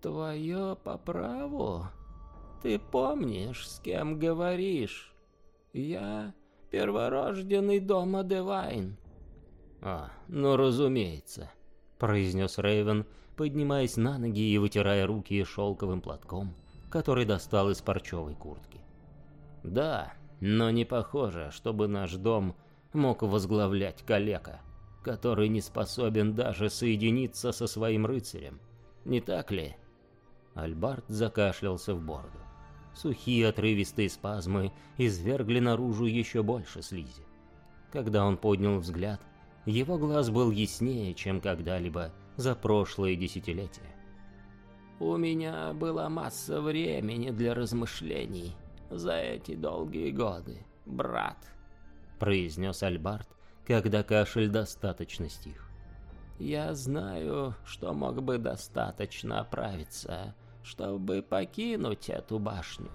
Твое по праву? Ты помнишь, с кем говоришь? Я перворожденный дома Девайн. А, ну разумеется, произнес Рейвен, поднимаясь на ноги и вытирая руки шелковым платком, который достал из парчевой куртки. Да, но не похоже, чтобы наш дом мог возглавлять калека, который не способен даже соединиться со своим рыцарем. Не так ли? Альбарт закашлялся в бороду. Сухие отрывистые спазмы извергли наружу еще больше слизи. Когда он поднял взгляд, его глаз был яснее, чем когда-либо за прошлые десятилетия. «У меня была масса времени для размышлений за эти долгие годы, брат», — произнес Альбарт, когда кашель достаточно стих. «Я знаю, что мог бы достаточно оправиться, чтобы покинуть эту башню.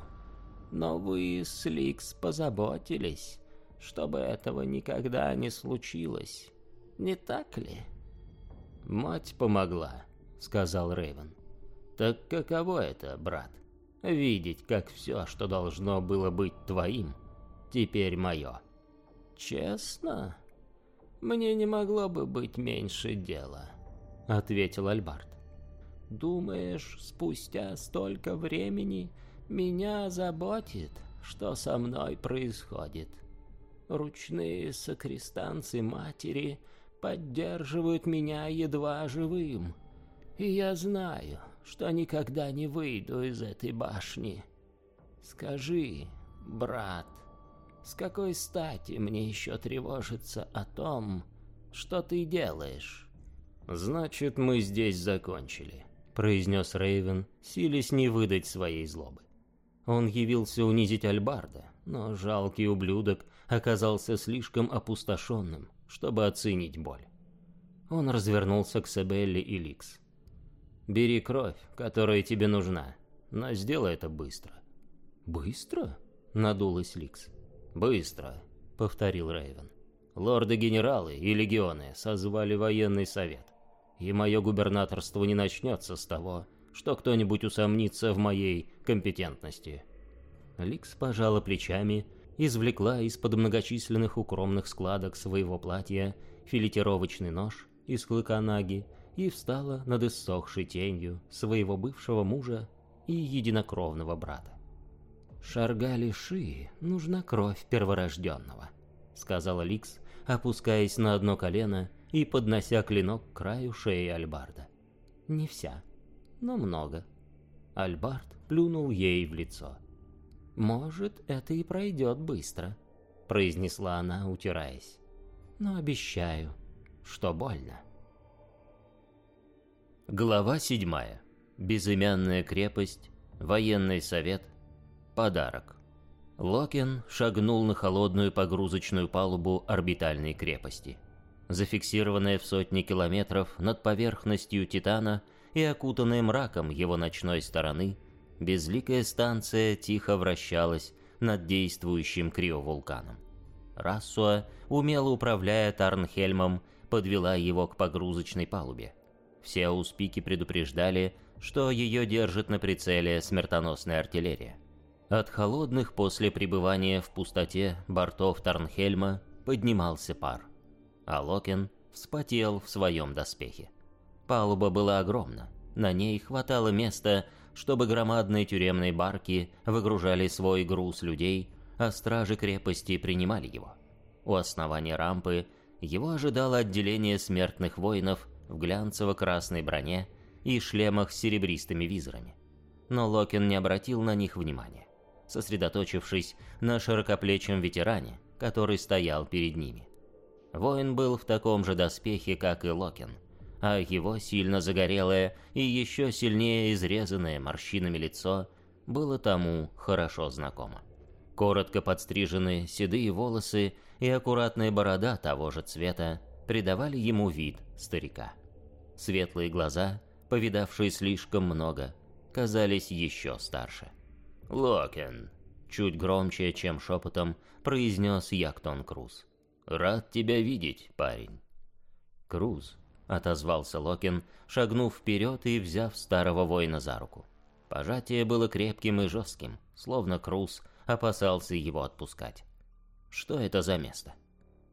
Но вы с Ликс позаботились, чтобы этого никогда не случилось. Не так ли? Мать помогла, сказал Рейвен. Так каково это, брат? Видеть, как все, что должно было быть твоим, теперь мое. Честно? Мне не могло бы быть меньше дела, ответил Альбарт. Думаешь, спустя столько времени меня заботит, что со мной происходит? Ручные сокрестанцы матери поддерживают меня едва живым, и я знаю, что никогда не выйду из этой башни. Скажи, брат, с какой стати мне еще тревожиться о том, что ты делаешь? Значит, мы здесь закончили произнес Рейвен, силясь не выдать своей злобы. Он явился унизить Альбарда, но жалкий ублюдок оказался слишком опустошенным, чтобы оценить боль. Он развернулся к Себелли и Ликс. «Бери кровь, которая тебе нужна, но сделай это быстро». «Быстро?» — надулась Ликс. «Быстро», — повторил Рейвен. «Лорды-генералы и легионы созвали военный совет и мое губернаторство не начнется с того, что кто-нибудь усомнится в моей компетентности. Ликс пожала плечами, извлекла из-под многочисленных укромных складок своего платья филетировочный нож из клыка наги и встала над иссохшей тенью своего бывшего мужа и единокровного брата. «Шаргали Ши нужна кровь перворожденного», — сказала Ликс, опускаясь на одно колено и поднося клинок к краю шеи Альбарда. Не вся, но много. Альбард плюнул ей в лицо. «Может, это и пройдет быстро», — произнесла она, утираясь. «Но обещаю, что больно». Глава седьмая. Безымянная крепость, военный совет, подарок. Локин шагнул на холодную погрузочную палубу орбитальной крепости зафиксированная в сотни километров над поверхностью Титана и окутанная мраком его ночной стороны, безликая станция тихо вращалась над действующим криовулканом. Рассуа, умело управляя Тарнхельмом, подвела его к погрузочной палубе. Все ауспики предупреждали, что ее держит на прицеле смертоносная артиллерия. От холодных после пребывания в пустоте бортов Тарнхельма поднимался пар – а Локин вспотел в своем доспехе. Палуба была огромна, на ней хватало места, чтобы громадные тюремные барки выгружали свой груз людей, а стражи крепости принимали его. У основания рампы его ожидало отделение смертных воинов в глянцево-красной броне и шлемах с серебристыми визорами. Но Локин не обратил на них внимания, сосредоточившись на широкоплечем ветеране, который стоял перед ними. Воин был в таком же доспехе, как и Локин, а его сильно загорелое и еще сильнее изрезанное морщинами лицо было тому хорошо знакомо. Коротко подстриженные седые волосы и аккуратная борода того же цвета придавали ему вид старика. Светлые глаза, повидавшие слишком много, казались еще старше. «Локин!» — чуть громче, чем шепотом, произнес Яктон Круз. «Рад тебя видеть, парень». «Круз», — отозвался Локин, шагнув вперед и взяв старого воина за руку. Пожатие было крепким и жестким, словно Круз опасался его отпускать. «Что это за место?»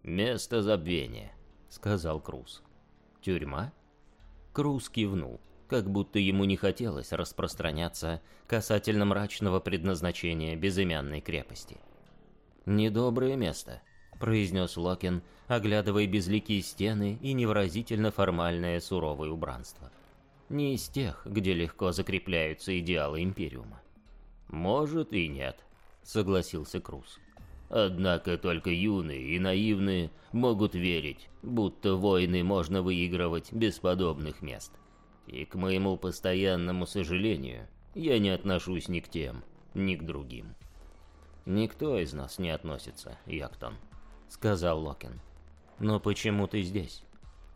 «Место забвения», — сказал Круз. «Тюрьма?» Круз кивнул, как будто ему не хотелось распространяться касательно мрачного предназначения безымянной крепости. «Недоброе место», — произнес Локин, оглядывая безликие стены и невыразительно формальное суровое убранство. Не из тех, где легко закрепляются идеалы Империума. «Может и нет», — согласился Круз. «Однако только юные и наивные могут верить, будто войны можно выигрывать без подобных мест. И к моему постоянному сожалению, я не отношусь ни к тем, ни к другим». «Никто из нас не относится, Яктон», — сказал Локин. «Но почему ты здесь?»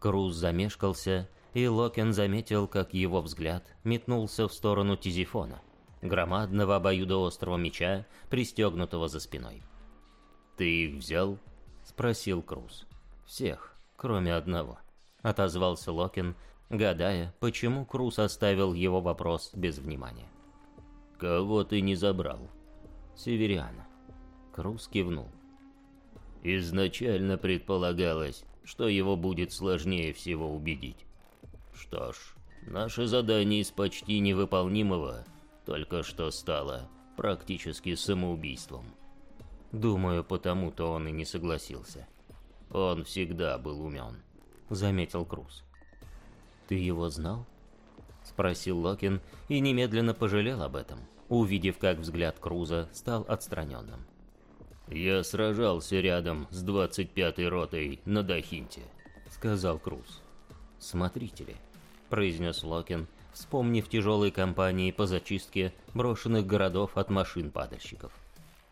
Круз замешкался, и Локин заметил, как его взгляд метнулся в сторону Тизифона, громадного обоюдоострого меча, пристегнутого за спиной. «Ты их взял?» — спросил Круз. «Всех, кроме одного», — отозвался Локин, гадая, почему Круз оставил его вопрос без внимания. «Кого ты не забрал?» «Севериана». Круз кивнул. Изначально предполагалось, что его будет сложнее всего убедить. Что ж, наше задание из почти невыполнимого только что стало практически самоубийством. Думаю, потому-то он и не согласился. Он всегда был умен, заметил Круз. Ты его знал? Спросил Локин и немедленно пожалел об этом, увидев, как взгляд Круза стал отстраненным. «Я сражался рядом с 25-й ротой на Дахинте», — сказал Круз. «Смотрители», — произнес Локин, вспомнив тяжелые кампании по зачистке брошенных городов от машин падальщиков.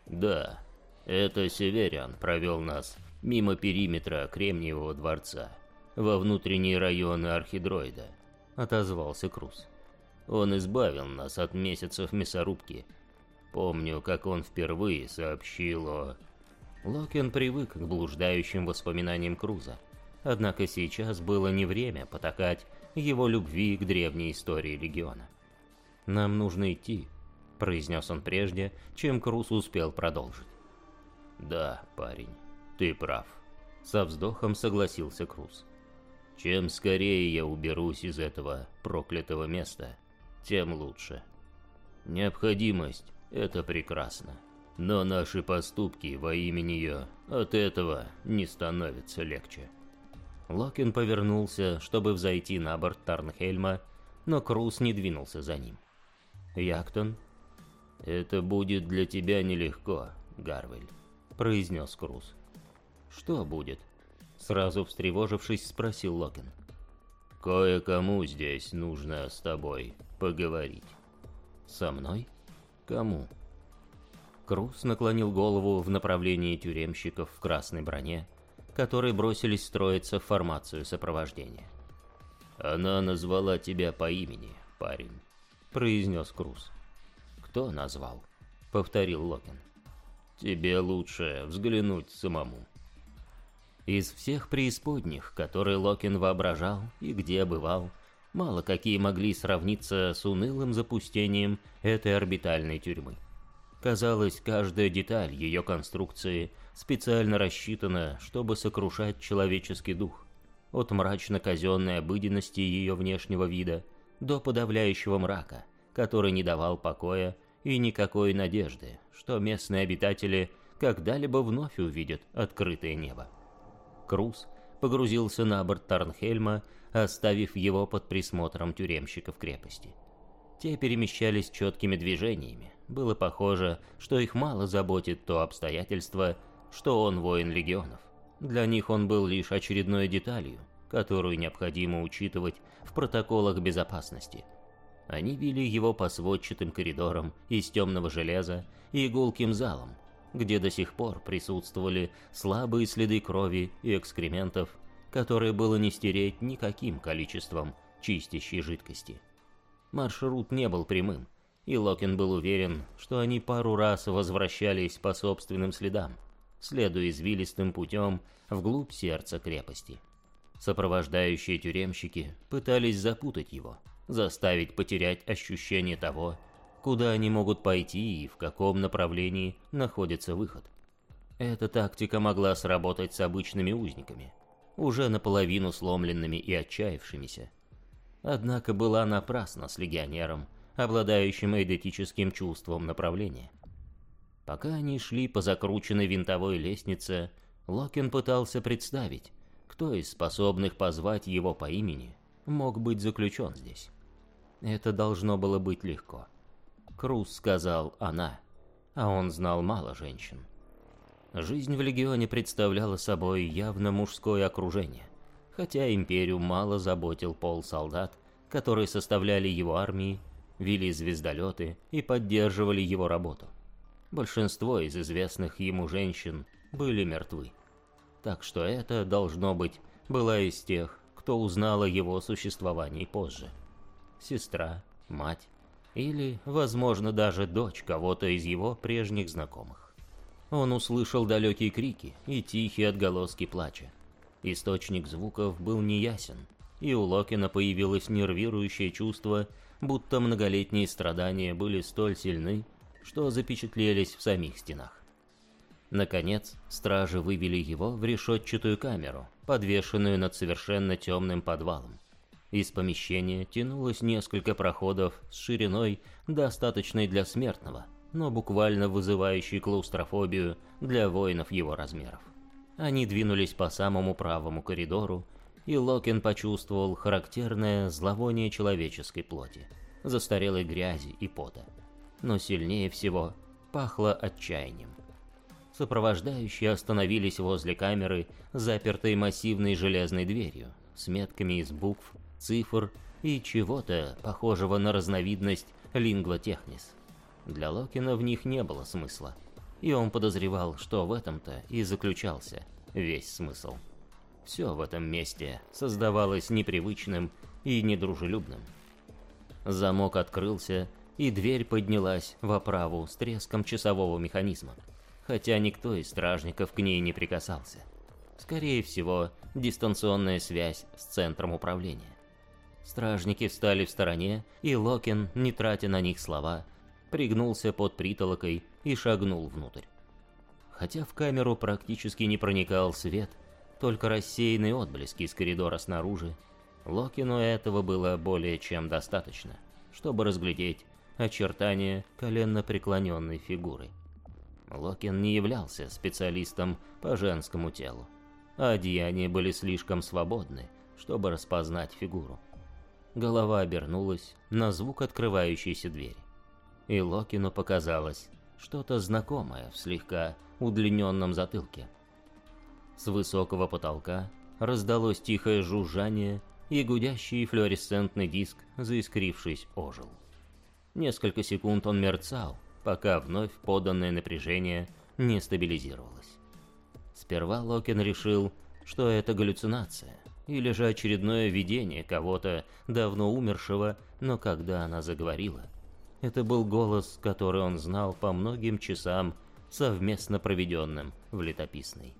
«Да, это Северян провел нас мимо периметра Кремниевого дворца, во внутренние районы Архидроида», — отозвался Круз. «Он избавил нас от месяцев мясорубки Помню, как он впервые сообщил о... Локин привык к блуждающим воспоминаниям Круза. Однако сейчас было не время потакать его любви к древней истории Легиона. «Нам нужно идти», — произнес он прежде, чем Круз успел продолжить. «Да, парень, ты прав», — со вздохом согласился Круз. «Чем скорее я уберусь из этого проклятого места, тем лучше. Необходимость это прекрасно. Но наши поступки во имя нее от этого не становятся легче. Локин повернулся, чтобы взойти на борт Тарнхельма, но Круз не двинулся за ним. «Яктон?» «Это будет для тебя нелегко, Гарвель», — произнес Круз. «Что будет?» Сразу встревожившись, спросил Локин. «Кое-кому здесь нужно с тобой поговорить». «Со мной?» Кому? Круз наклонил голову в направлении тюремщиков в красной броне, которые бросились строиться в формацию сопровождения. «Она назвала тебя по имени, парень», — произнес Круз. «Кто назвал?» — повторил Локин. «Тебе лучше взглянуть самому». Из всех преисподних, которые Локин воображал и где бывал, мало какие могли сравниться с унылым запустением этой орбитальной тюрьмы. Казалось, каждая деталь ее конструкции специально рассчитана, чтобы сокрушать человеческий дух. От мрачно-казенной обыденности ее внешнего вида до подавляющего мрака, который не давал покоя и никакой надежды, что местные обитатели когда-либо вновь увидят открытое небо. Круз погрузился на борт Тарнхельма оставив его под присмотром тюремщиков крепости. Те перемещались четкими движениями. Было похоже, что их мало заботит то обстоятельство, что он воин легионов. Для них он был лишь очередной деталью, которую необходимо учитывать в протоколах безопасности. Они вели его по сводчатым коридорам из темного железа и гулким залам, где до сих пор присутствовали слабые следы крови и экскрементов которое было не стереть никаким количеством чистящей жидкости. Маршрут не был прямым, и Локин был уверен, что они пару раз возвращались по собственным следам, следуя извилистым путем вглубь сердца крепости. Сопровождающие тюремщики пытались запутать его, заставить потерять ощущение того, куда они могут пойти и в каком направлении находится выход. Эта тактика могла сработать с обычными узниками, уже наполовину сломленными и отчаявшимися. Однако была напрасна с легионером, обладающим эйдетическим чувством направления. Пока они шли по закрученной винтовой лестнице, Локин пытался представить, кто из способных позвать его по имени мог быть заключен здесь. Это должно было быть легко. Круз сказал «она», а он знал мало женщин. Жизнь в Легионе представляла собой явно мужское окружение, хотя Империю мало заботил пол солдат, которые составляли его армии, вели звездолеты и поддерживали его работу. Большинство из известных ему женщин были мертвы. Так что это, должно быть, была из тех, кто узнала его существование позже. Сестра, мать или, возможно, даже дочь кого-то из его прежних знакомых. Он услышал далекие крики и тихие отголоски плача. Источник звуков был неясен, и у Локина появилось нервирующее чувство, будто многолетние страдания были столь сильны, что запечатлелись в самих стенах. Наконец, стражи вывели его в решетчатую камеру, подвешенную над совершенно темным подвалом. Из помещения тянулось несколько проходов с шириной, достаточной для смертного – но буквально вызывающий клаустрофобию для воинов его размеров. Они двинулись по самому правому коридору, и Локин почувствовал характерное зловоние человеческой плоти, застарелой грязи и пота. Но сильнее всего пахло отчаянием. Сопровождающие остановились возле камеры, запертой массивной железной дверью, с метками из букв, цифр и чего-то похожего на разновидность лингвотехнис. Для Локина в них не было смысла, и он подозревал, что в этом-то и заключался весь смысл. Все в этом месте создавалось непривычным и недружелюбным. Замок открылся, и дверь поднялась в оправу с треском часового механизма, хотя никто из стражников к ней не прикасался. Скорее всего, дистанционная связь с центром управления. Стражники встали в стороне, и Локин, не тратя на них слова, пригнулся под притолокой и шагнул внутрь. Хотя в камеру практически не проникал свет, только рассеянные отблески из коридора снаружи, Локину этого было более чем достаточно, чтобы разглядеть очертания коленно преклоненной фигуры. Локин не являлся специалистом по женскому телу, а одеяния были слишком свободны, чтобы распознать фигуру. Голова обернулась на звук открывающейся двери и Локину показалось что-то знакомое в слегка удлиненном затылке. С высокого потолка раздалось тихое жужжание, и гудящий флуоресцентный диск, заискрившись, ожил. Несколько секунд он мерцал, пока вновь поданное напряжение не стабилизировалось. Сперва Локин решил, что это галлюцинация, или же очередное видение кого-то давно умершего, но когда она заговорила, это был голос, который он знал по многим часам, совместно проведенным в летописной.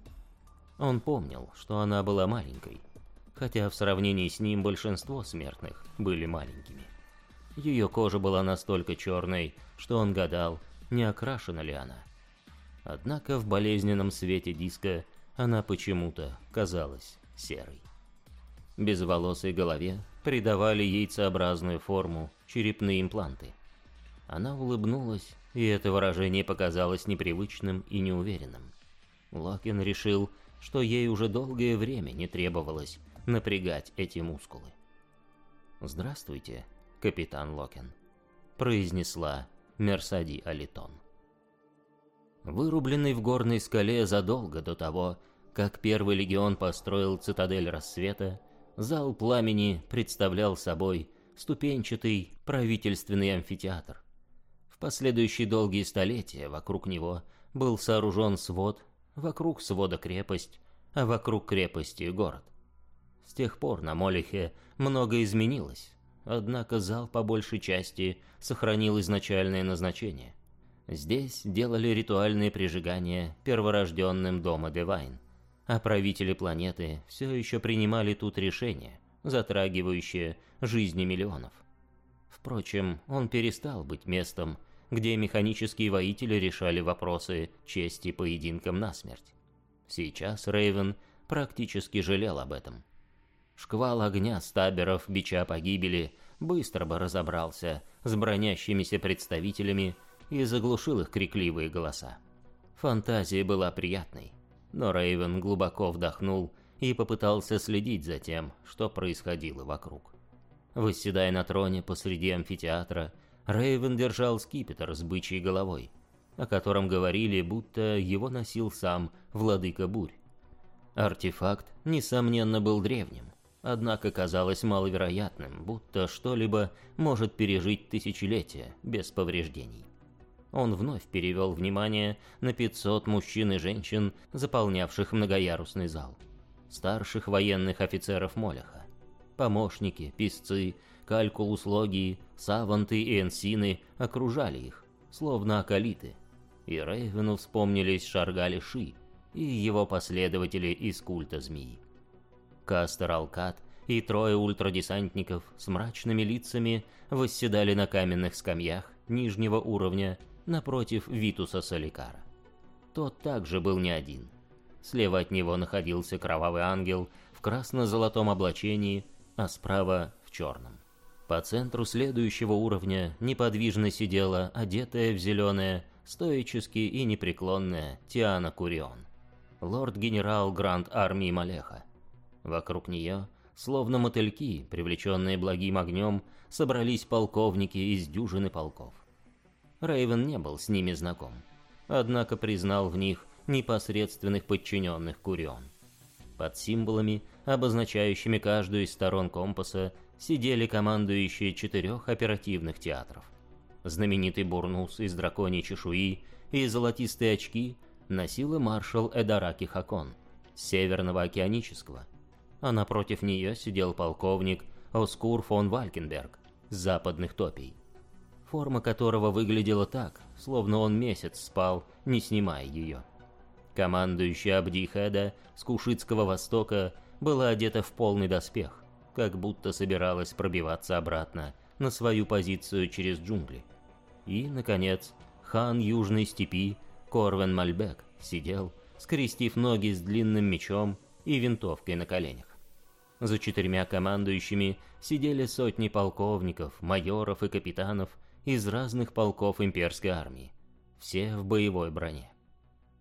Он помнил, что она была маленькой, хотя в сравнении с ним большинство смертных были маленькими. Ее кожа была настолько черной, что он гадал, не окрашена ли она. Однако в болезненном свете диска она почему-то казалась серой. Безволосой голове придавали яйцеобразную форму черепные импланты – она улыбнулась, и это выражение показалось непривычным и неуверенным. Локин решил, что ей уже долгое время не требовалось напрягать эти мускулы. «Здравствуйте, капитан Локин», — произнесла Мерсади Алитон. Вырубленный в горной скале задолго до того, как Первый легион построил цитадель рассвета, зал пламени представлял собой ступенчатый правительственный амфитеатр, в последующие долгие столетия вокруг него был сооружен свод, вокруг свода крепость, а вокруг крепости город. С тех пор на Молихе много изменилось, однако зал по большей части сохранил изначальное назначение. Здесь делали ритуальные прижигания перворожденным дома Девайн. А правители планеты все еще принимали тут решения, затрагивающие жизни миллионов. Впрочем, он перестал быть местом, где механические воители решали вопросы чести поединком насмерть. Сейчас Рейвен практически жалел об этом. Шквал огня стаберов бича погибели быстро бы разобрался с бронящимися представителями и заглушил их крикливые голоса. Фантазия была приятной, но Рейвен глубоко вдохнул и попытался следить за тем, что происходило вокруг. Восседая на троне посреди амфитеатра, Рейвен держал скипетр с бычьей головой, о котором говорили, будто его носил сам владыка бурь. Артефакт, несомненно, был древним, однако казалось маловероятным, будто что-либо может пережить тысячелетия без повреждений. Он вновь перевел внимание на 500 мужчин и женщин, заполнявших многоярусный зал. Старших военных офицеров Молеха. Помощники, писцы, калькулус-логии, саванты и энсины окружали их, словно акалиты. И Рейвену вспомнились Шаргали Ши и его последователи из культа змеи. Кастер Алкат и трое ультрадесантников с мрачными лицами восседали на каменных скамьях нижнего уровня напротив Витуса Соликара. Тот также был не один. Слева от него находился кровавый ангел в красно-золотом облачении, а справа в черном. По центру следующего уровня неподвижно сидела, одетая в зеленое, стоически и непреклонная Тиана Курион, лорд-генерал Гранд Армии Малеха. Вокруг нее, словно мотыльки, привлеченные благим огнем, собрались полковники из дюжины полков. Рейвен не был с ними знаком, однако признал в них непосредственных подчиненных Курион. Под символами, обозначающими каждую из сторон компаса, сидели командующие четырех оперативных театров. Знаменитый бурнус из драконьей чешуи и золотистые очки носила маршал Эдараки Хакон Северного океанического, а напротив нее сидел полковник Оскур фон Валькенберг западных топий форма которого выглядела так, словно он месяц спал, не снимая ее. Командующая Абдихеда с Кушитского Востока была одета в полный доспех, как будто собиралась пробиваться обратно на свою позицию через джунгли. И, наконец, хан Южной Степи Корвен Мальбек сидел, скрестив ноги с длинным мечом и винтовкой на коленях. За четырьмя командующими сидели сотни полковников, майоров и капитанов из разных полков имперской армии, все в боевой броне.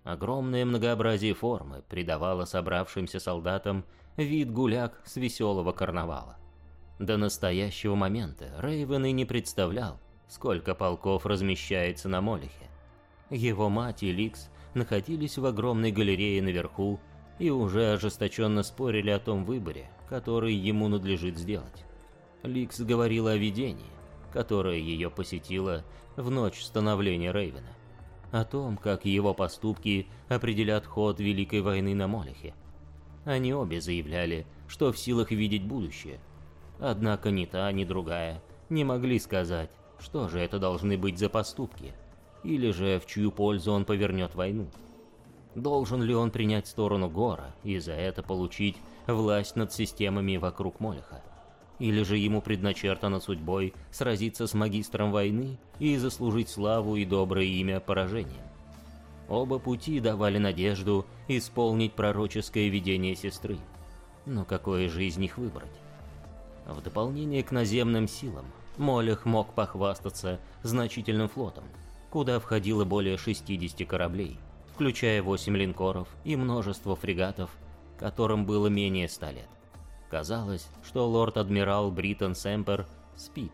Огромное многообразие формы придавало собравшимся солдатам вид гуляк с веселого карнавала. До настоящего момента Рейвен и не представлял, сколько полков размещается на Молихе. Его мать и Ликс находились в огромной галерее наверху и уже ожесточенно спорили о том выборе, который ему надлежит сделать. Ликс говорила о видении, которая ее посетила в ночь становления Рейвена. О том, как его поступки определят ход Великой войны на Молехе. Они обе заявляли, что в силах видеть будущее. Однако ни та, ни другая не могли сказать, что же это должны быть за поступки, или же в чью пользу он повернет войну. Должен ли он принять сторону Гора и за это получить власть над системами вокруг Молеха? Или же ему предначертано судьбой сразиться с магистром войны и заслужить славу и доброе имя поражением. Оба пути давали надежду исполнить пророческое видение сестры. Но какое же из них выбрать? В дополнение к наземным силам, Молех мог похвастаться значительным флотом, куда входило более 60 кораблей, включая 8 линкоров и множество фрегатов, которым было менее 100 лет. Казалось, что лорд-адмирал Бриттон Сэмпер спит,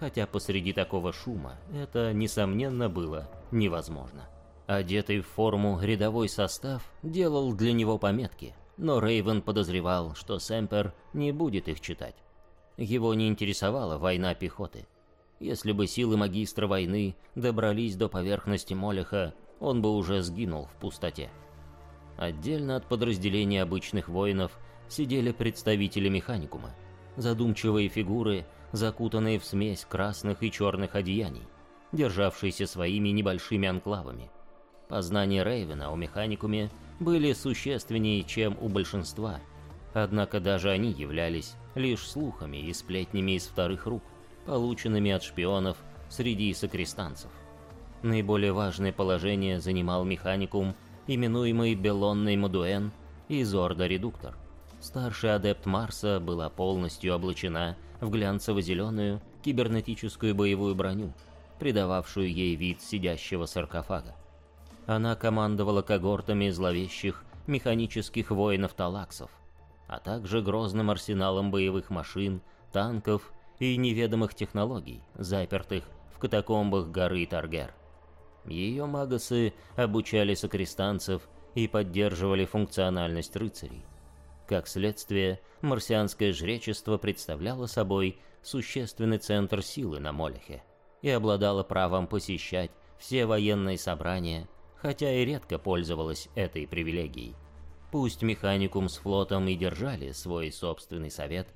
хотя посреди такого шума это, несомненно, было невозможно. Одетый в форму рядовой состав делал для него пометки, но Рейвен подозревал, что Сэмпер не будет их читать. Его не интересовала война пехоты. Если бы силы магистра войны добрались до поверхности Молеха, он бы уже сгинул в пустоте. Отдельно от подразделений обычных воинов – сидели представители механикума, задумчивые фигуры, закутанные в смесь красных и черных одеяний, державшиеся своими небольшими анклавами. Познания Рейвена о механикуме были существеннее, чем у большинства, однако даже они являлись лишь слухами и сплетнями из вторых рук, полученными от шпионов среди сокрестанцев. Наиболее важное положение занимал механикум, именуемый Белонный Мадуэн и Зорда-редуктор. Старший адепт Марса была полностью облачена в глянцево-зеленую кибернетическую боевую броню, придававшую ей вид сидящего саркофага. Она командовала когортами зловещих механических воинов-талаксов, а также грозным арсеналом боевых машин, танков и неведомых технологий, запертых в катакомбах горы Таргер. Ее магасы обучали сокрестанцев и поддерживали функциональность рыцарей. Как следствие, марсианское жречество представляло собой существенный центр силы на Молехе и обладало правом посещать все военные собрания, хотя и редко пользовалось этой привилегией. Пусть механикум с флотом и держали свой собственный совет,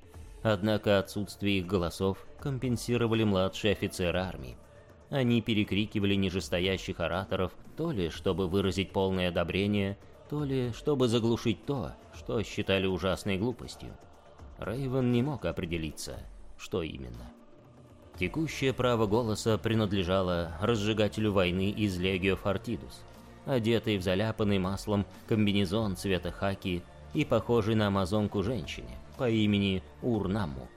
однако отсутствие их голосов компенсировали младшие офицеры армии. Они перекрикивали нижестоящих ораторов, то ли чтобы выразить полное одобрение, то ли чтобы заглушить то, что считали ужасной глупостью. Рейвен не мог определиться, что именно. Текущее право голоса принадлежало разжигателю войны из Легио Фортидус, одетый в заляпанный маслом комбинезон цвета хаки и похожий на амазонку женщине по имени Урнаму.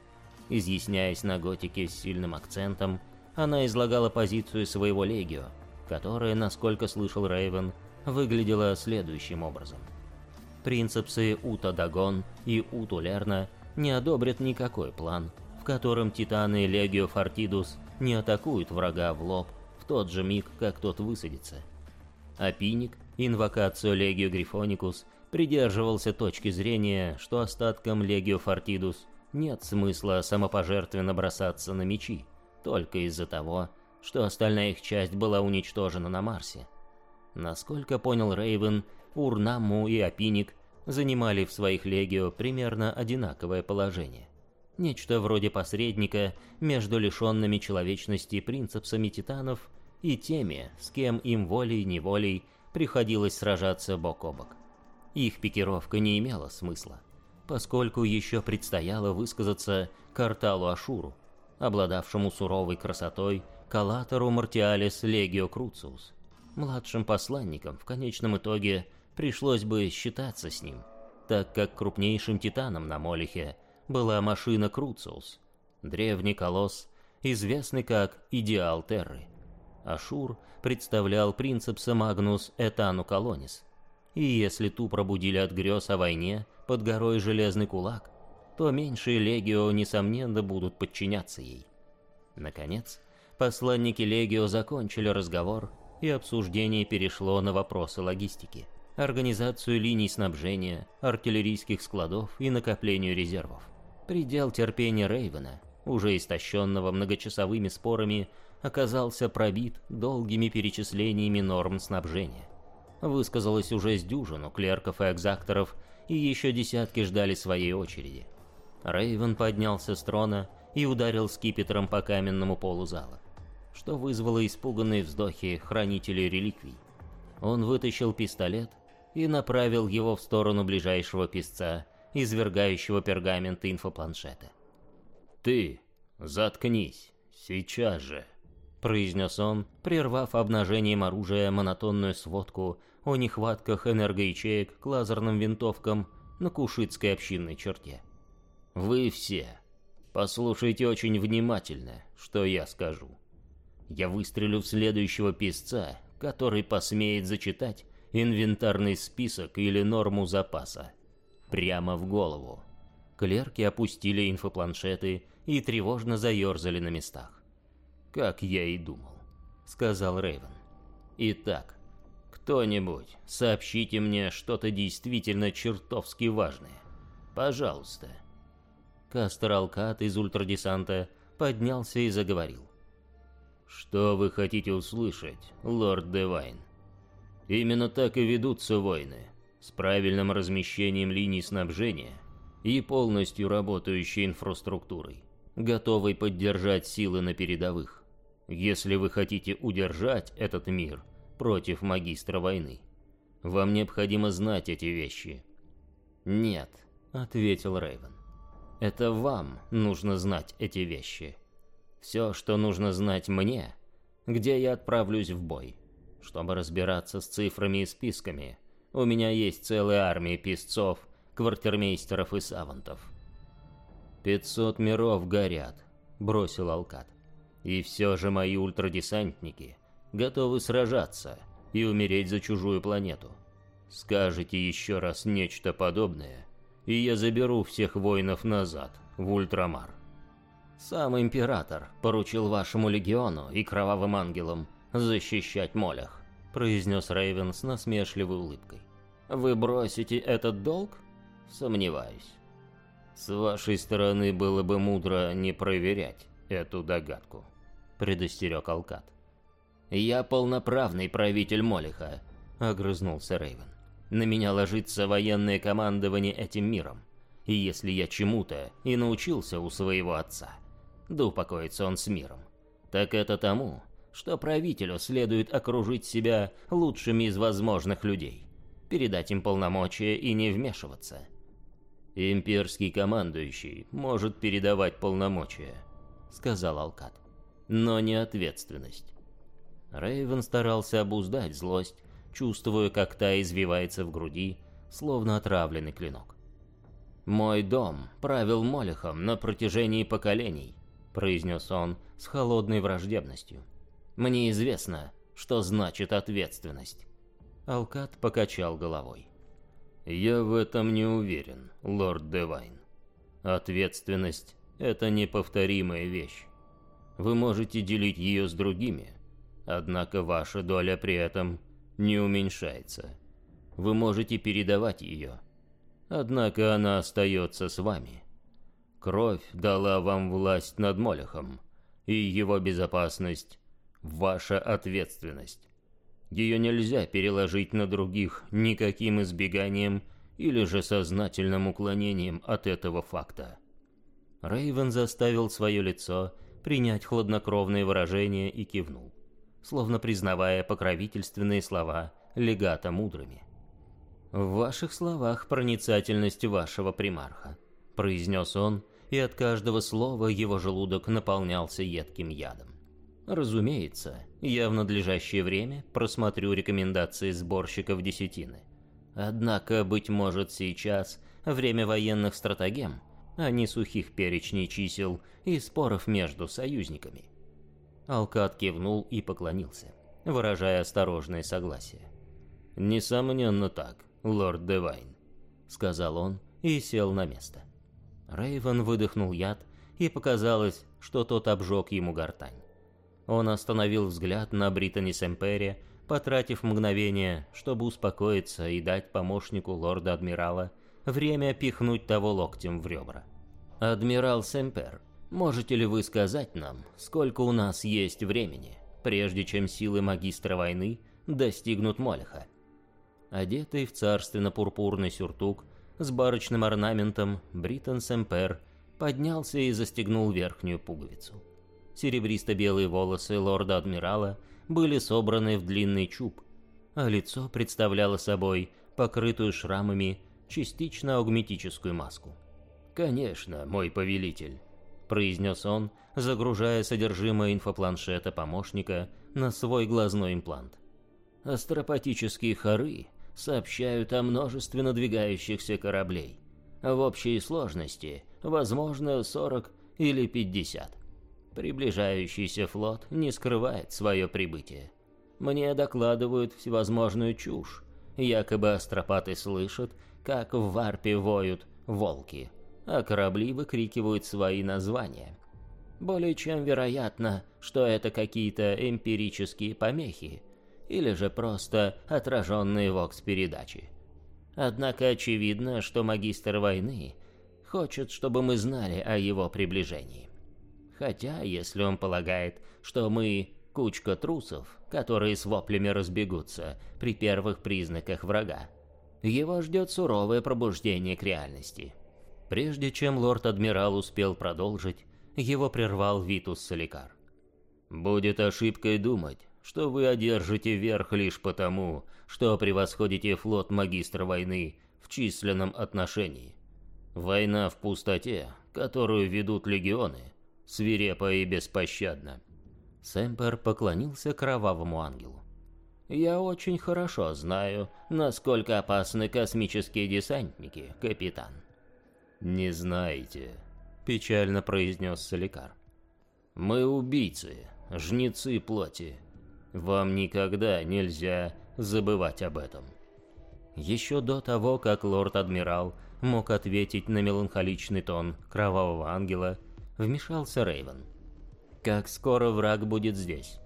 Изъясняясь на готике с сильным акцентом, она излагала позицию своего легио, которая, насколько слышал Рейвен, выглядела следующим образом. Принцепсы Ута Дагон и Уту Лерна не одобрят никакой план, в котором титаны Легио Фортидус не атакуют врага в лоб в тот же миг, как тот высадится. А Пиник, инвокацию Легио Грифоникус, придерживался точки зрения, что остаткам Легио Фортидус нет смысла самопожертвенно бросаться на мечи, только из-за того, что остальная их часть была уничтожена на Марсе. Насколько понял Рейвен, Урнаму и Апиник занимали в своих легио примерно одинаковое положение. Нечто вроде посредника между лишенными человечности принципсами титанов и теми, с кем им волей-неволей приходилось сражаться бок о бок. Их пикировка не имела смысла, поскольку еще предстояло высказаться Карталу Ашуру, обладавшему суровой красотой Калатору Мартиалис Легио Круциус. Младшим посланникам в конечном итоге пришлось бы считаться с ним, так как крупнейшим титаном на Молихе была машина Круциус, древний колосс, известный как Идеал Терры. Ашур представлял принцепса Магнус Этану Колонис, и если ту пробудили от грез о войне под горой Железный Кулак, то меньшие Легио, несомненно, будут подчиняться ей. Наконец, посланники Легио закончили разговор, и обсуждение перешло на вопросы логистики, организацию линий снабжения, артиллерийских складов и накоплению резервов. Предел терпения Рейвена, уже истощенного многочасовыми спорами, оказался пробит долгими перечислениями норм снабжения. Высказалось уже с дюжину клерков и экзакторов, и еще десятки ждали своей очереди. Рейвен поднялся с трона и ударил скипетром по каменному полу зала, что вызвало испуганные вздохи хранителей реликвий. Он вытащил пистолет и направил его в сторону ближайшего писца, извергающего пергаменты инфопланшета. «Ты, заткнись, сейчас же!» — произнес он, прервав обнажением оружия монотонную сводку о нехватках энергоячеек к лазерным винтовкам на Кушитской общинной черте. Вы все. Послушайте очень внимательно, что я скажу. Я выстрелю в следующего писца, который посмеет зачитать инвентарный список или норму запаса. Прямо в голову. Клерки опустили инфопланшеты и тревожно заерзали на местах. «Как я и думал», — сказал Рейвен. «Итак, кто-нибудь, сообщите мне что-то действительно чертовски важное. Пожалуйста». Кастер Алкат из ультрадесанта поднялся и заговорил. «Что вы хотите услышать, лорд Девайн?» «Именно так и ведутся войны, с правильным размещением линий снабжения и полностью работающей инфраструктурой, готовой поддержать силы на передовых. Если вы хотите удержать этот мир, против магистра войны. Вам необходимо знать эти вещи. Нет, ответил Рейвен. Это вам нужно знать эти вещи. Все, что нужно знать мне, где я отправлюсь в бой. Чтобы разбираться с цифрами и списками, у меня есть целая армия писцов, квартирмейстеров и савантов. «Пятьсот миров горят», — бросил Алкат. «И все же мои ультрадесантники готовы сражаться и умереть за чужую планету. Скажите еще раз нечто подобное, и я заберу всех воинов назад, в Ультрамар». Сам Император поручил вашему легиону и Кровавым Ангелам защищать Молях, произнес Рейвен с насмешливой улыбкой. Вы бросите этот долг? Сомневаюсь. С вашей стороны было бы мудро не проверять эту догадку, предостерег Алкат. Я полноправный правитель Молиха, огрызнулся Рейвен. На меня ложится военное командование этим миром. И если я чему-то и научился у своего отца, да упокоится он с миром, так это тому, что правителю следует окружить себя лучшими из возможных людей, передать им полномочия и не вмешиваться. «Имперский командующий может передавать полномочия», — сказал Алкат, — «но не ответственность». Рейвен старался обуздать злость, чувствуя, как та извивается в груди, словно отравленный клинок. «Мой дом правил Молехом на протяжении поколений», — произнес он с холодной враждебностью. «Мне известно, что значит ответственность». Алкат покачал головой. «Я в этом не уверен, лорд Девайн. Ответственность — это неповторимая вещь. Вы можете делить ее с другими, однако ваша доля при этом не уменьшается. Вы можете передавать ее, однако она остается с вами. Кровь дала вам власть над Молехом, и его безопасность — ваша ответственность. Ее нельзя переложить на других никаким избеганием или же сознательным уклонением от этого факта. Рейвен заставил свое лицо принять хладнокровное выражение и кивнул, словно признавая покровительственные слова легата мудрыми. «В ваших словах проницательность вашего примарха», — произнес он, и от каждого слова его желудок наполнялся едким ядом. Разумеется, я в надлежащее время просмотрю рекомендации сборщиков десятины. Однако, быть может, сейчас время военных стратегем, а не сухих перечней чисел и споров между союзниками. Алкат кивнул и поклонился, выражая осторожное согласие. «Несомненно так, лорд Девайн», — сказал он и сел на место. Рейвен выдохнул яд, и показалось, что тот обжег ему гортань. Он остановил взгляд на Британи Семпере, потратив мгновение, чтобы успокоиться и дать помощнику лорда-адмирала время пихнуть того локтем в ребра. «Адмирал Семпер, можете ли вы сказать нам, сколько у нас есть времени, прежде чем силы магистра войны достигнут Молеха?» Одетый в царственно-пурпурный сюртук с барочным орнаментом, Бритон Семпер поднялся и застегнул верхнюю пуговицу серебристо-белые волосы лорда-адмирала были собраны в длинный чуб, а лицо представляло собой покрытую шрамами частично аугметическую маску. «Конечно, мой повелитель», — произнес он, загружая содержимое инфопланшета помощника на свой глазной имплант. «Астропатические хоры сообщают о множестве надвигающихся кораблей. В общей сложности, возможно, 40 или 50. Приближающийся флот не скрывает свое прибытие. Мне докладывают всевозможную чушь. Якобы астропаты слышат, как в варпе воют волки, а корабли выкрикивают свои названия. Более чем вероятно, что это какие-то эмпирические помехи, или же просто отраженные вокс-передачи. Однако очевидно, что магистр войны хочет, чтобы мы знали о его приближении. Хотя, если он полагает, что мы кучка трусов, которые с воплями разбегутся при первых признаках врага, его ждет суровое пробуждение к реальности. Прежде чем лорд-адмирал успел продолжить, его прервал Витус Соликар. «Будет ошибкой думать, что вы одержите верх лишь потому, что превосходите флот магистра войны в численном отношении. Война в пустоте, которую ведут легионы, свирепа и беспощадна. Сэмпер поклонился кровавому ангелу. «Я очень хорошо знаю, насколько опасны космические десантники, капитан». «Не знаете», — печально произнес Соликар. «Мы убийцы, жнецы плоти. Вам никогда нельзя забывать об этом». Еще до того, как лорд-адмирал мог ответить на меланхоличный тон кровавого ангела, вмешался Рейвен. «Как скоро враг будет здесь?»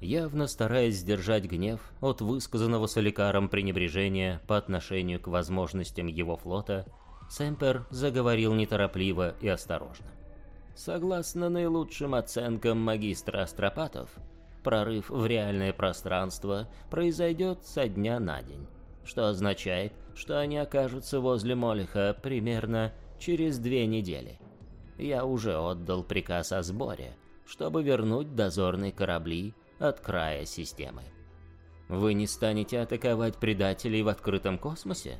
Явно стараясь сдержать гнев от высказанного Соликаром пренебрежения по отношению к возможностям его флота, Сэмпер заговорил неторопливо и осторожно. Согласно наилучшим оценкам магистра Астропатов, прорыв в реальное пространство произойдет со дня на день, что означает, что они окажутся возле Молиха примерно через две недели. Я уже отдал приказ о сборе, чтобы вернуть дозорные корабли от края системы. Вы не станете атаковать предателей в открытом космосе?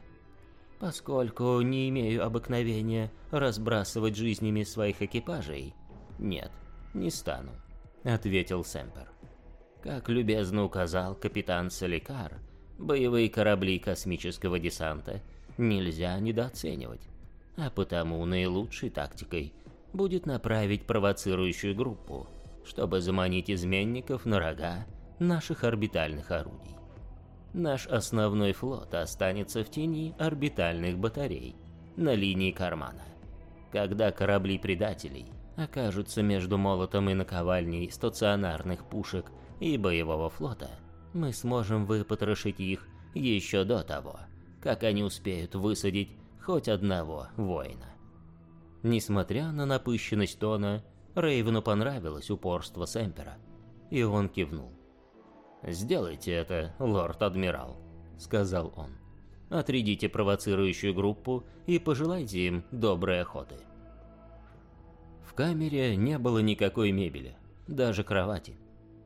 Поскольку не имею обыкновения разбрасывать жизнями своих экипажей, нет, не стану, ответил Сэмпер. Как любезно указал капитан Соликар, боевые корабли космического десанта нельзя недооценивать, а потому наилучшей тактикой будет направить провоцирующую группу, чтобы заманить изменников на рога наших орбитальных орудий. Наш основной флот останется в тени орбитальных батарей на линии кармана. Когда корабли предателей окажутся между молотом и наковальней стационарных пушек и боевого флота, мы сможем выпотрошить их еще до того, как они успеют высадить хоть одного воина. Несмотря на напыщенность тона, Рейвену понравилось упорство Сэмпера, и он кивнул. «Сделайте это, лорд-адмирал», — сказал он. «Отрядите провоцирующую группу и пожелайте им доброй охоты». В камере не было никакой мебели, даже кровати.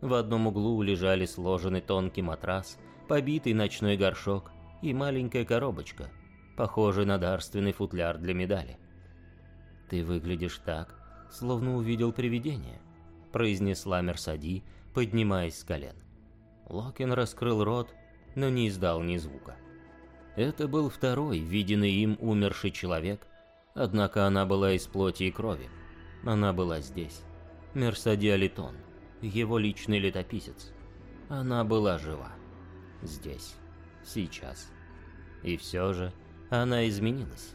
В одном углу лежали сложенный тонкий матрас, побитый ночной горшок и маленькая коробочка, похожая на дарственный футляр для медали. «Ты выглядишь так, словно увидел привидение», — произнесла Мерсади, поднимаясь с колен. Локин раскрыл рот, но не издал ни звука. Это был второй, виденный им умерший человек, однако она была из плоти и крови. Она была здесь. Мерсади Алитон, его личный летописец. Она была жива. Здесь. Сейчас. И все же она изменилась.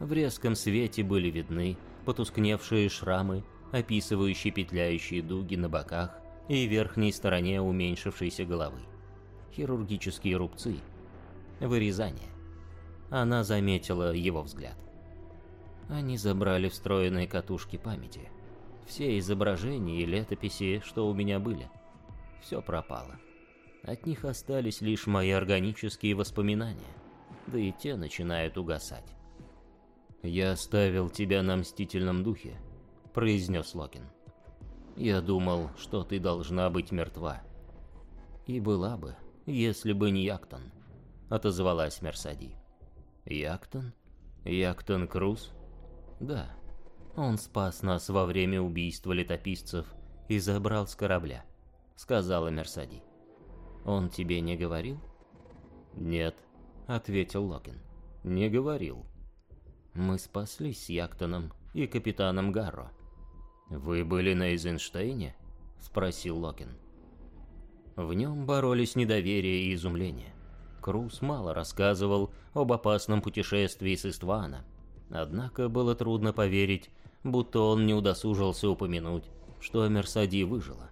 В резком свете были видны потускневшие шрамы, описывающие петляющие дуги на боках и верхней стороне уменьшившейся головы. Хирургические рубцы. Вырезание. Она заметила его взгляд. Они забрали встроенные катушки памяти. Все изображения и летописи, что у меня были. Все пропало. От них остались лишь мои органические воспоминания, да и те начинают угасать. «Я оставил тебя на мстительном духе», — произнес Локин. «Я думал, что ты должна быть мертва». «И была бы, если бы не Яктон», — отозвалась Мерсади. «Яктон? Яктон Круз?» «Да. Он спас нас во время убийства летописцев и забрал с корабля», — сказала Мерсади. «Он тебе не говорил?» «Нет», — ответил Локин. «Не говорил». Мы спаслись с Яктоном и капитаном Гарро. «Вы были на Эйзенштейне?» — спросил Локин. В нем боролись недоверие и изумление. Круз мало рассказывал об опасном путешествии с Иствана, однако было трудно поверить, будто он не удосужился упомянуть, что Мерсади выжила.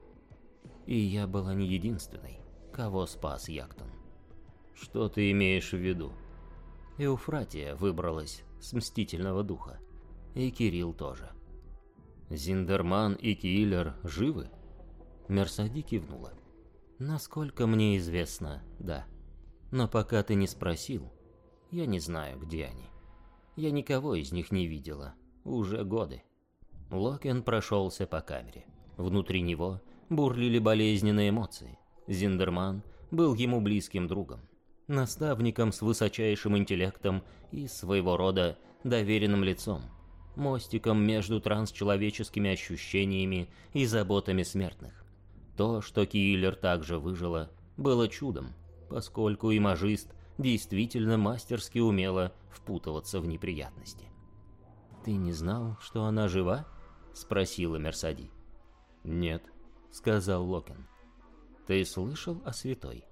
И я была не единственной, кого спас Яктон. Что ты имеешь в виду? Эуфратия выбралась с Мстительного Духа. И Кирилл тоже. Зиндерман и Киллер живы? Мерсади кивнула. Насколько мне известно, да. Но пока ты не спросил, я не знаю, где они. Я никого из них не видела. Уже годы. Локен прошелся по камере. Внутри него бурлили болезненные эмоции. Зиндерман был ему близким другом, наставником с высочайшим интеллектом и своего рода доверенным лицом, мостиком между трансчеловеческими ощущениями и заботами смертных. То, что Киллер также выжила, было чудом, поскольку имажист действительно мастерски умела впутываться в неприятности. «Ты не знал, что она жива?» — спросила Мерсади. «Нет», — сказал Локин. «Ты слышал о святой?»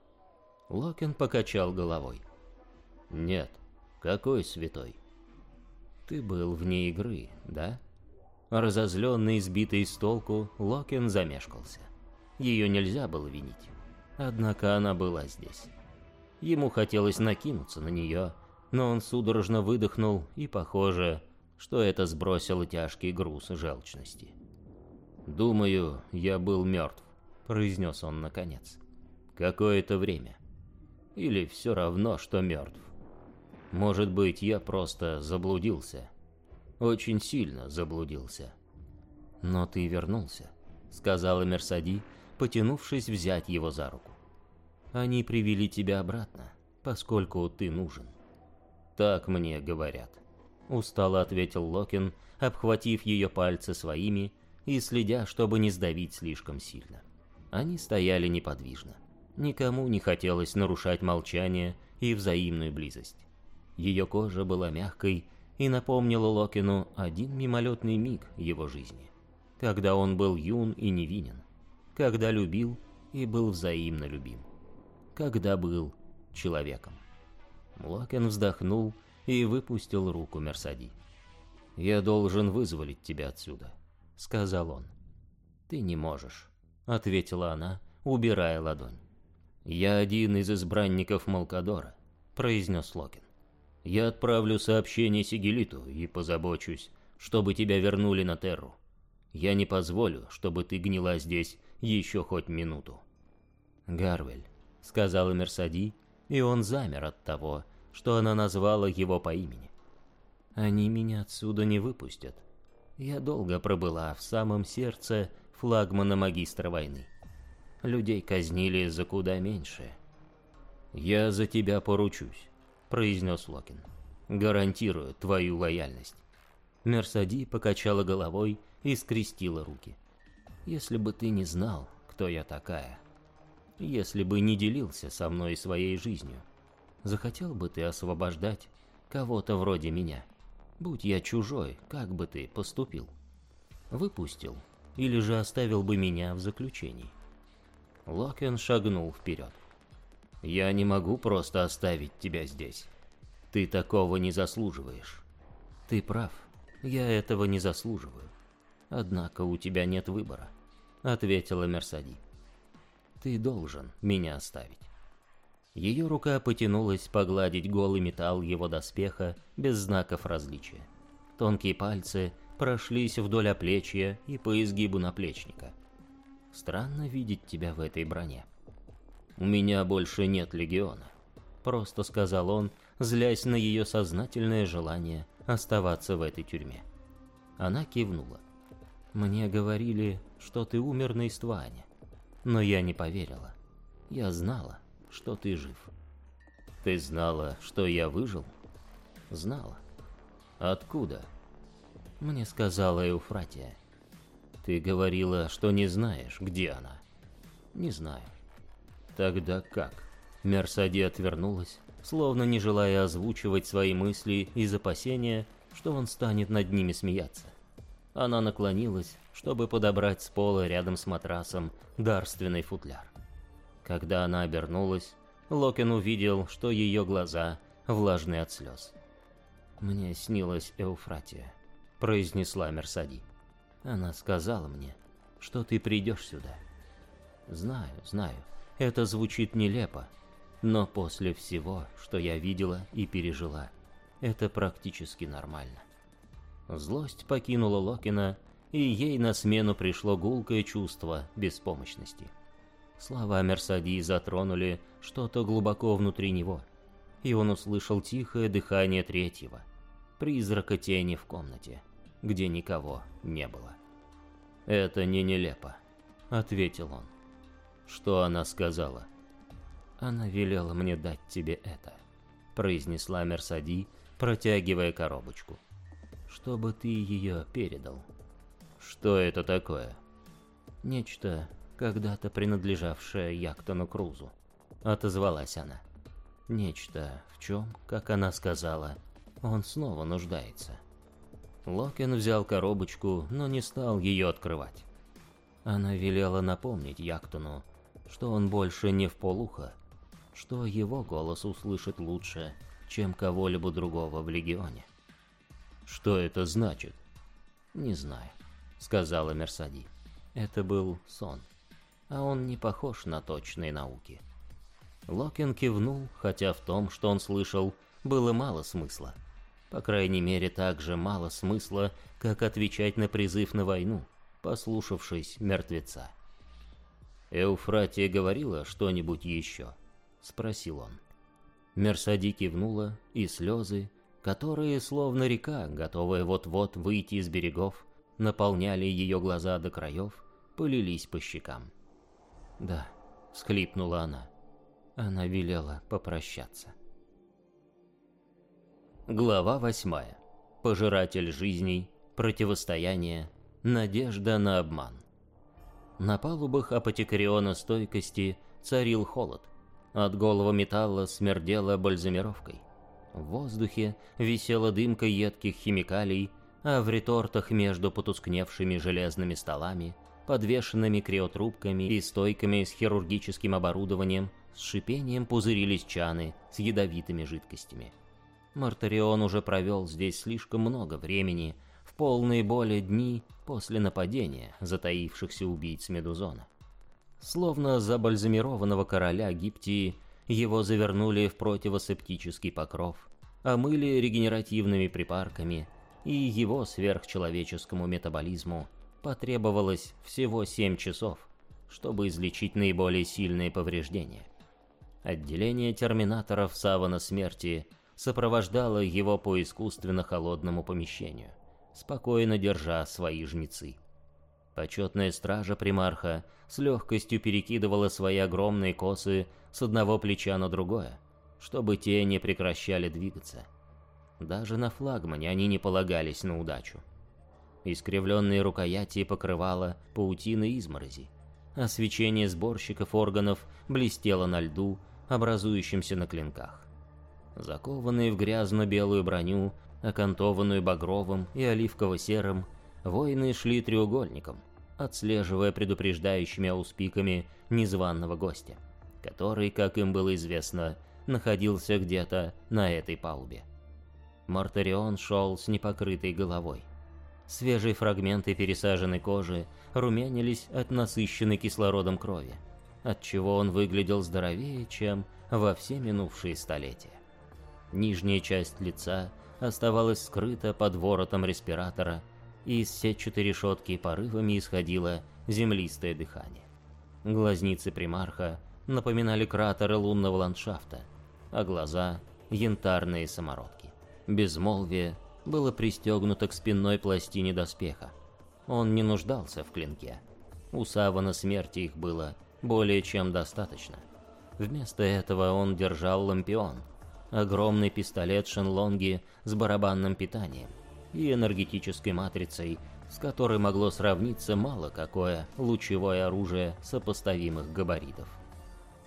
Локин покачал головой. «Нет, какой святой?» «Ты был вне игры, да?» Разозленный сбитый с толку, Локин замешкался. Ее нельзя было винить. Однако она была здесь. Ему хотелось накинуться на нее, но он судорожно выдохнул, и похоже, что это сбросило тяжкий груз желчности. «Думаю, я был мертв», — произнес он наконец. «Какое-то время. Или все равно, что мертв. Может быть, я просто заблудился. Очень сильно заблудился». «Но ты вернулся», — сказала Мерсади, потянувшись взять его за руку. «Они привели тебя обратно, поскольку ты нужен». «Так мне говорят». Устало ответил Локин, обхватив ее пальцы своими и следя, чтобы не сдавить слишком сильно. Они стояли неподвижно. Никому не хотелось нарушать молчание и взаимную близость. Ее кожа была мягкой и напомнила Локину один мимолетный миг его жизни, когда он был юн и невинен, когда любил и был взаимно любим, когда был человеком. Локин вздохнул и выпустил руку Мерсади. «Я должен вызволить тебя отсюда», — сказал он. «Ты не можешь», — ответила она, убирая ладонь. «Я один из избранников Малкадора», — произнес Локин. «Я отправлю сообщение Сигелиту и позабочусь, чтобы тебя вернули на Терру. Я не позволю, чтобы ты гнила здесь еще хоть минуту». «Гарвель», — сказала Мерсади, и он замер от того, что она назвала его по имени. Они меня отсюда не выпустят. Я долго пробыла в самом сердце флагмана магистра войны. Людей казнили за куда меньше. «Я за тебя поручусь», — произнес Локин. «Гарантирую твою лояльность». Мерсади покачала головой и скрестила руки. «Если бы ты не знал, кто я такая, если бы не делился со мной своей жизнью, Захотел бы ты освобождать кого-то вроде меня? Будь я чужой, как бы ты поступил? Выпустил или же оставил бы меня в заключении? Локен шагнул вперед. «Я не могу просто оставить тебя здесь. Ты такого не заслуживаешь». «Ты прав, я этого не заслуживаю. Однако у тебя нет выбора», — ответила Мерсади. «Ты должен меня оставить». Ее рука потянулась погладить голый металл его доспеха без знаков различия. Тонкие пальцы прошлись вдоль оплечья и по изгибу наплечника. «Странно видеть тебя в этой броне». «У меня больше нет легиона», — просто сказал он, злясь на ее сознательное желание оставаться в этой тюрьме. Она кивнула. «Мне говорили, что ты умер на Истване, но я не поверила. Я знала, что ты жив. Ты знала, что я выжил? Знала. Откуда? Мне сказала Эуфратия. Ты говорила, что не знаешь, где она. Не знаю. Тогда как? Мерсади отвернулась, словно не желая озвучивать свои мысли из опасения, что он станет над ними смеяться. Она наклонилась, чтобы подобрать с пола рядом с матрасом дарственный футляр. Когда она обернулась, Локин увидел, что ее глаза влажны от слез. «Мне снилась Эуфратия», — произнесла Мерсади. «Она сказала мне, что ты придешь сюда». «Знаю, знаю, это звучит нелепо, но после всего, что я видела и пережила, это практически нормально». Злость покинула Локина, и ей на смену пришло гулкое чувство беспомощности. Слова Мерсади затронули что-то глубоко внутри него, и он услышал тихое дыхание третьего, призрака тени в комнате, где никого не было. «Это не нелепо», — ответил он. Что она сказала? Она велела мне дать тебе это, произнесла Мерсади, протягивая коробочку. Чтобы ты ее передал. Что это такое? Нечто, когда-то принадлежавшее Яктону Крузу. Отозвалась она. Нечто, в чем, как она сказала, он снова нуждается. Локен взял коробочку, но не стал ее открывать. Она велела напомнить Яктону, что он больше не в полухо, что его голос услышит лучше, чем кого-либо другого в Легионе. «Что это значит?» «Не знаю», — сказала Мерсади. Это был сон, а он не похож на точные науки. Локин кивнул, хотя в том, что он слышал, было мало смысла. По крайней мере, так же мало смысла, как отвечать на призыв на войну, послушавшись мертвеца. «Эуфратия говорила что-нибудь еще?» — спросил он. Мерсади кивнула, и слезы, которые, словно река, готовая вот-вот выйти из берегов, наполняли ее глаза до краев, полились по щекам. «Да», — всхлипнула она. Она велела попрощаться. Глава восьмая. Пожиратель жизней, противостояние, надежда на обман. На палубах апотекариона стойкости царил холод. От голого металла смердело бальзамировкой. В воздухе висела дымка едких химикалий, а в ретортах между потускневшими железными столами, подвешенными криотрубками и стойками с хирургическим оборудованием, с шипением пузырились чаны с ядовитыми жидкостями. Мартарион уже провел здесь слишком много времени, в полные боли дни после нападения затаившихся убийц Медузона. Словно забальзамированного короля Гиптии, его завернули в противосептический покров, омыли регенеративными припарками, и его сверхчеловеческому метаболизму потребовалось всего 7 часов, чтобы излечить наиболее сильные повреждения. Отделение терминаторов Савана Смерти сопровождало его по искусственно холодному помещению, спокойно держа свои жнецы. Почетная стража примарха с легкостью перекидывала свои огромные косы с одного плеча на другое, чтобы те не прекращали двигаться. Даже на флагмане они не полагались на удачу. Искривленные рукояти покрывала паутина изморози, а свечение сборщиков органов блестело на льду, образующемся на клинках. Закованные в грязно-белую броню, окантованную багровым и оливково-серым, воины шли треугольником, отслеживая предупреждающими ауспиками незваного гостя, который, как им было известно, находился где-то на этой палубе. Мартарион шел с непокрытой головой. Свежие фрагменты пересаженной кожи румянились от насыщенной кислородом крови, отчего он выглядел здоровее, чем во все минувшие столетия. Нижняя часть лица оставалась скрыта под воротом респиратора, и из сетчатой решетки порывами исходило землистое дыхание. Глазницы примарха напоминали кратеры лунного ландшафта, а глаза — янтарные самородки. Безмолвие было пристегнуто к спинной пластине доспеха. Он не нуждался в клинке. У Савана смерти их было более чем достаточно. Вместо этого он держал лампион, огромный пистолет Шенлонги с барабанным питанием и энергетической матрицей, с которой могло сравниться мало какое лучевое оружие сопоставимых габаритов.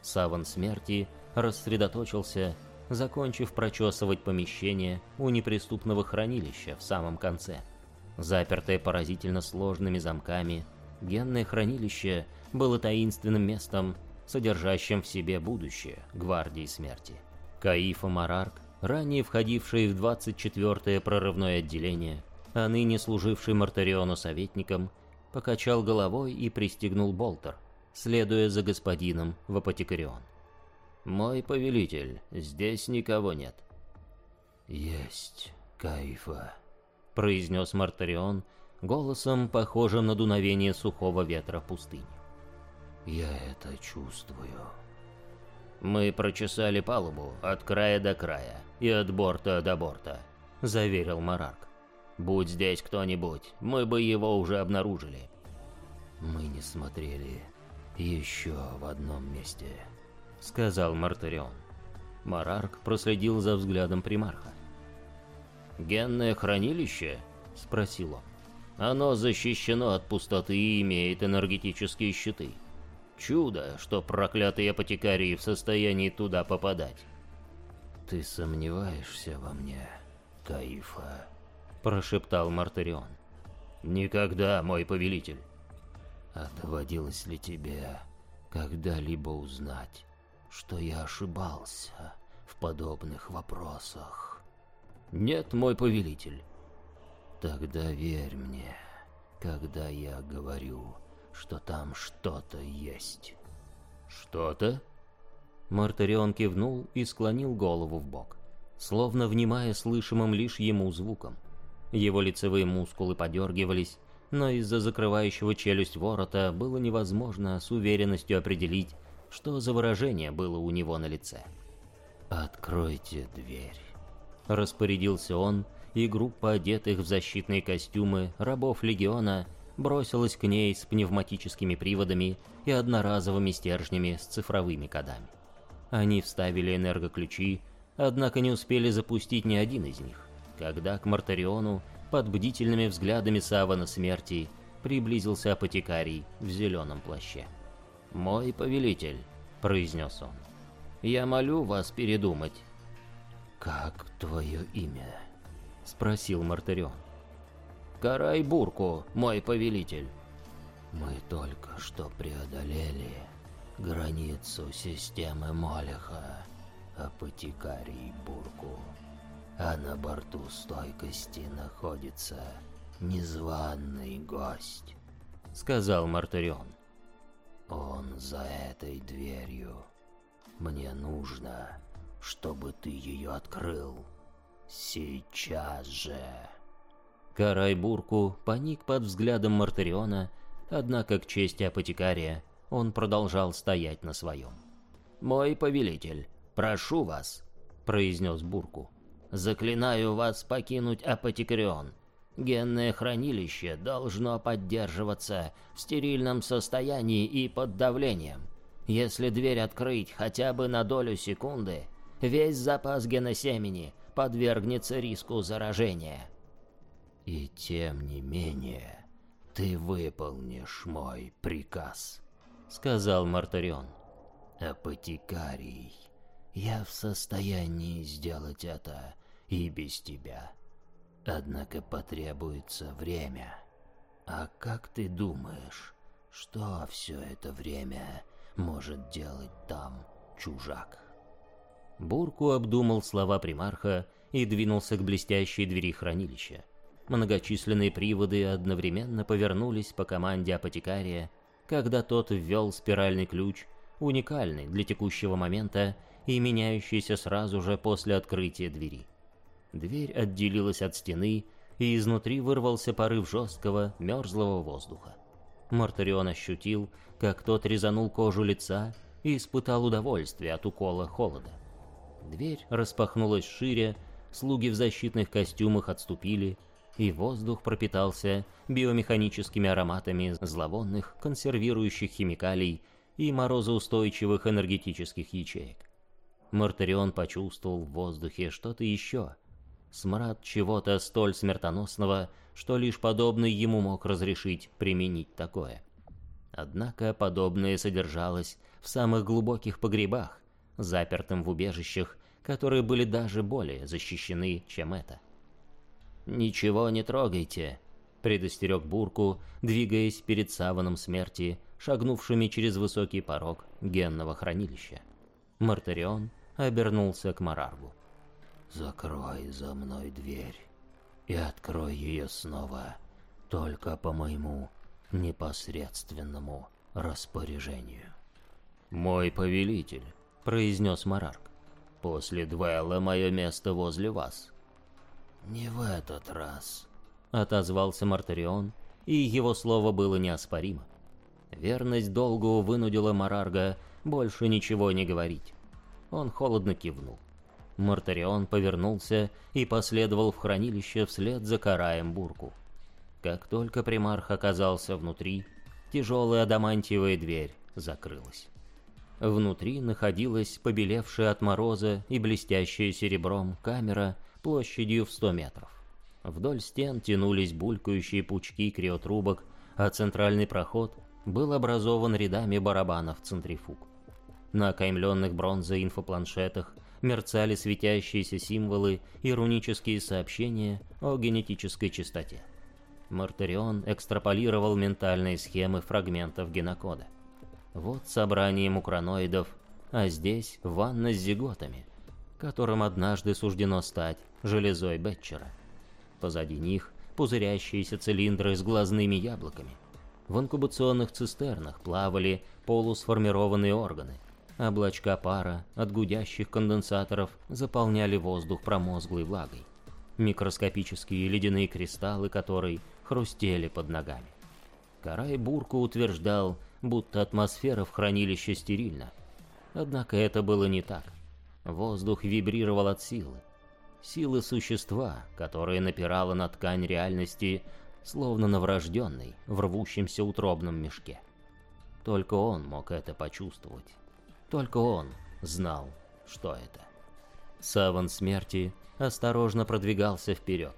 Саван смерти рассредоточился, закончив прочесывать помещение у неприступного хранилища в самом конце. Запертое поразительно сложными замками, генное хранилище было таинственным местом, содержащим в себе будущее Гвардии Смерти. Каифа Марарк, ранее входивший в 24-е прорывное отделение, а ныне служивший Мартариону советником, покачал головой и пристегнул болтер, следуя за господином в апотекарион. «Мой повелитель, здесь никого нет». «Есть, Каифа», — произнес Мартарион голосом, похожим на дуновение сухого ветра в пустыне. «Я это чувствую». «Мы прочесали палубу от края до края и от борта до борта», — заверил Марарк. «Будь здесь кто-нибудь, мы бы его уже обнаружили». «Мы не смотрели еще в одном месте», — сказал Мартарион. Марарк проследил за взглядом примарха. «Генное хранилище?» — спросил он. «Оно защищено от пустоты и имеет энергетические щиты. Чудо, что проклятые апотекарии в состоянии туда попадать». «Ты сомневаешься во мне, Каифа?» — прошептал Мартарион. «Никогда, мой повелитель». «А доводилось ли тебе когда-либо узнать, что я ошибался в подобных вопросах?» «Нет, мой повелитель». «Тогда верь мне, когда я говорю, что там что-то есть». «Что-то?» Мартарион кивнул и склонил голову в бок, словно внимая слышимым лишь ему звуком. Его лицевые мускулы подергивались, но из-за закрывающего челюсть ворота было невозможно с уверенностью определить, что за выражение было у него на лице. «Откройте дверь», — распорядился он, и группа одетых в защитные костюмы рабов Легиона бросилась к ней с пневматическими приводами и одноразовыми стержнями с цифровыми кодами. Они вставили энергоключи, однако не успели запустить ни один из них когда к Мартариону под бдительными взглядами Савана Смерти приблизился апотекарий в зеленом плаще. «Мой повелитель», — произнес он, — «я молю вас передумать». «Как твое имя?» — спросил Мартарион. «Карай Бурку, мой повелитель». «Мы только что преодолели границу системы Молеха, апотекарий Бурку» а на борту стойкости находится незваный гость», — сказал Мартарион. «Он за этой дверью. Мне нужно, чтобы ты ее открыл. Сейчас же!» Карайбурку паник под взглядом Мартариона, однако к чести апотекария он продолжал стоять на своем. «Мой повелитель, прошу вас», — произнес Бурку. Заклинаю вас покинуть Апотекарион. Генное хранилище должно поддерживаться в стерильном состоянии и под давлением. Если дверь открыть хотя бы на долю секунды, весь запас геносемени подвергнется риску заражения. И тем не менее, ты выполнишь мой приказ, сказал Мартарион. Апотекарий, я в состоянии сделать это и без тебя. Однако потребуется время. А как ты думаешь, что все это время может делать там чужак? Бурку обдумал слова примарха и двинулся к блестящей двери хранилища. Многочисленные приводы одновременно повернулись по команде апотекария, когда тот ввел спиральный ключ, уникальный для текущего момента и меняющийся сразу же после открытия двери. Дверь отделилась от стены, и изнутри вырвался порыв жесткого, мерзлого воздуха. Мартарион ощутил, как тот резанул кожу лица и испытал удовольствие от укола холода. Дверь распахнулась шире, слуги в защитных костюмах отступили, и воздух пропитался биомеханическими ароматами зловонных консервирующих химикалий и морозоустойчивых энергетических ячеек. Мартарион почувствовал в воздухе что-то еще, смрад чего-то столь смертоносного, что лишь подобный ему мог разрешить применить такое. Однако подобное содержалось в самых глубоких погребах, запертым в убежищах, которые были даже более защищены, чем это. «Ничего не трогайте», — предостерег Бурку, двигаясь перед саваном смерти, шагнувшими через высокий порог генного хранилища. Мартарион обернулся к Мараргу. Закрой за мной дверь и открой ее снова, только по моему непосредственному распоряжению. «Мой повелитель», — произнес Марарк, — «после дуэла мое место возле вас». «Не в этот раз», — отозвался Мартарион, и его слово было неоспоримо. Верность долгу вынудила Марарга больше ничего не говорить. Он холодно кивнул. Мартарион повернулся и последовал в хранилище вслед за Караем Бурку. Как только примарх оказался внутри, тяжелая адамантиевая дверь закрылась. Внутри находилась побелевшая от мороза и блестящая серебром камера площадью в 100 метров. Вдоль стен тянулись булькающие пучки криотрубок, а центральный проход был образован рядами барабанов-центрифуг. На окаймленных бронзой инфопланшетах мерцали светящиеся символы и рунические сообщения о генетической чистоте. Мартарион экстраполировал ментальные схемы фрагментов генокода. Вот собрание мукроноидов, а здесь ванна с зиготами, которым однажды суждено стать железой Бетчера. Позади них пузырящиеся цилиндры с глазными яблоками. В инкубационных цистернах плавали полусформированные органы. Облачка пара от гудящих конденсаторов заполняли воздух промозглой влагой. Микроскопические ледяные кристаллы которой хрустели под ногами. Карай Бурку утверждал, будто атмосфера в хранилище стерильна. Однако это было не так. Воздух вибрировал от силы. Силы существа, которое напирало на ткань реальности, словно на врожденной, в рвущемся утробном мешке. Только он мог это почувствовать. Только он знал, что это. Саван смерти осторожно продвигался вперед.